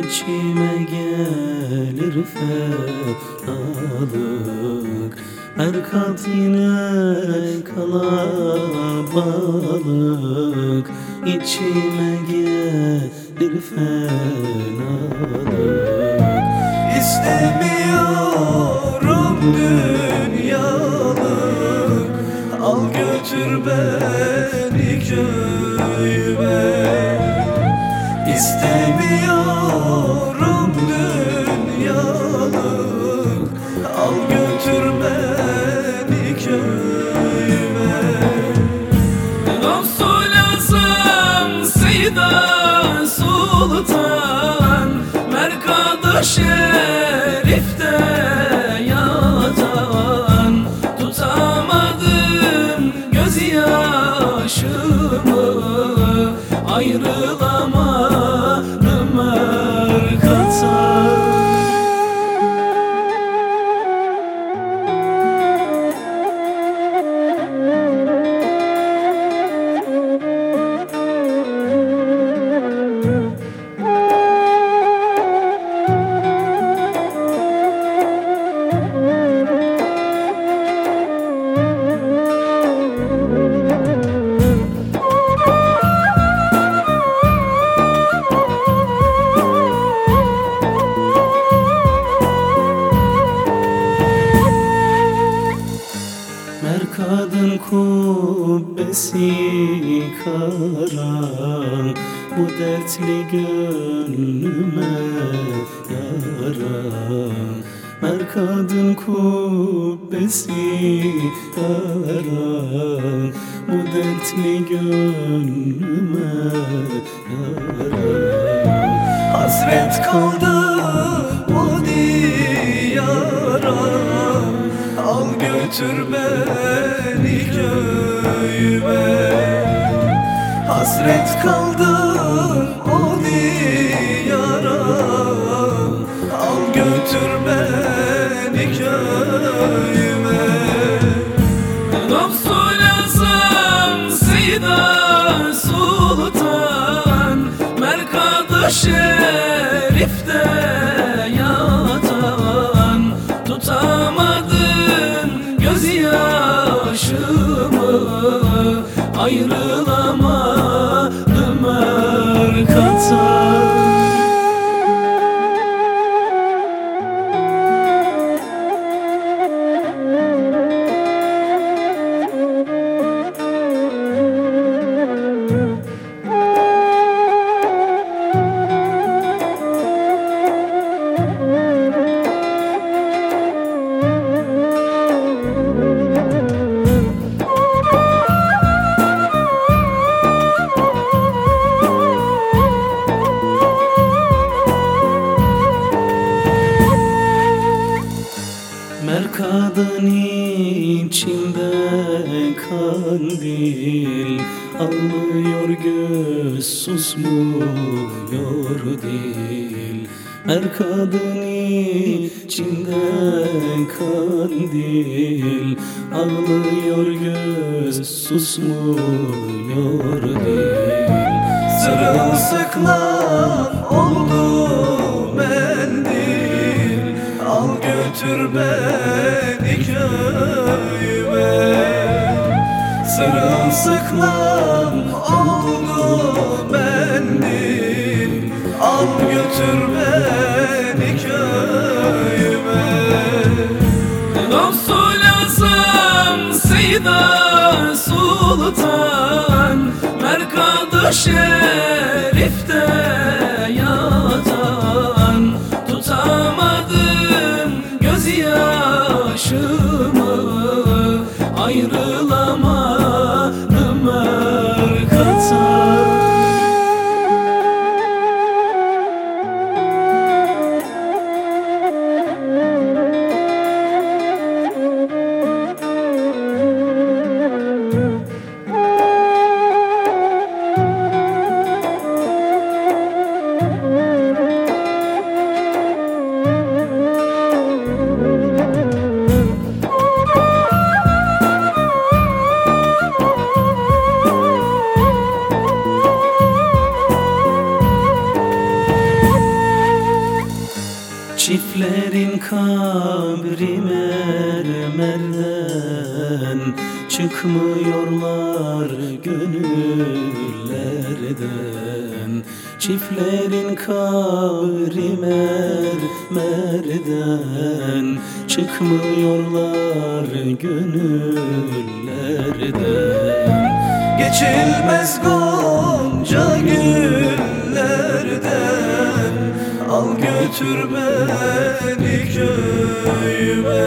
içime gelir fenalık. Erkat yine kalabalık. İçime gelir fenalık. İstemiyorum dünyalık. Al götür beni köyüme. İstemiyorum Merkadın kubbesi kara Bu dertli gönlüme yara Merkadın kubbesi kara. Bu dertli gönlüme yara. Hasret kaldı o diyara. Al götür beni köyüme. Hasret kaldım Şerif'te yatan Tutamadım gözyaşımı Ayrılamadım erkatan kandil Alıyor göz susmuyor dil Merkadın içinde kandil Ağlıyor göz susmuyor dil Sırılsıklam oldu mendil Al götür beni köyüme Sırılsıklam oldu mendil Al götür beni köyüme. Gavsul Azam Seyda Sultan. Merkadı Şerif'te yatan. Tutamadım gözyaşımı Ayrılamadım Serin kabrime mermerden Çıkmıyorlar gönüllerden. Çiftlerin kabri mermerden Çıkmıyorlar gönüllerden. Geçilmez gol. Götür beni köyüme.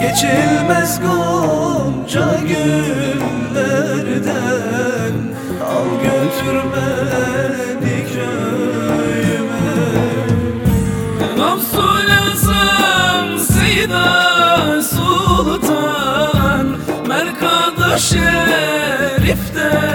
Geçilmez gonca güllerden Al götür beni köyüme. Gavsul Azam Sultan Merkada Şerif'te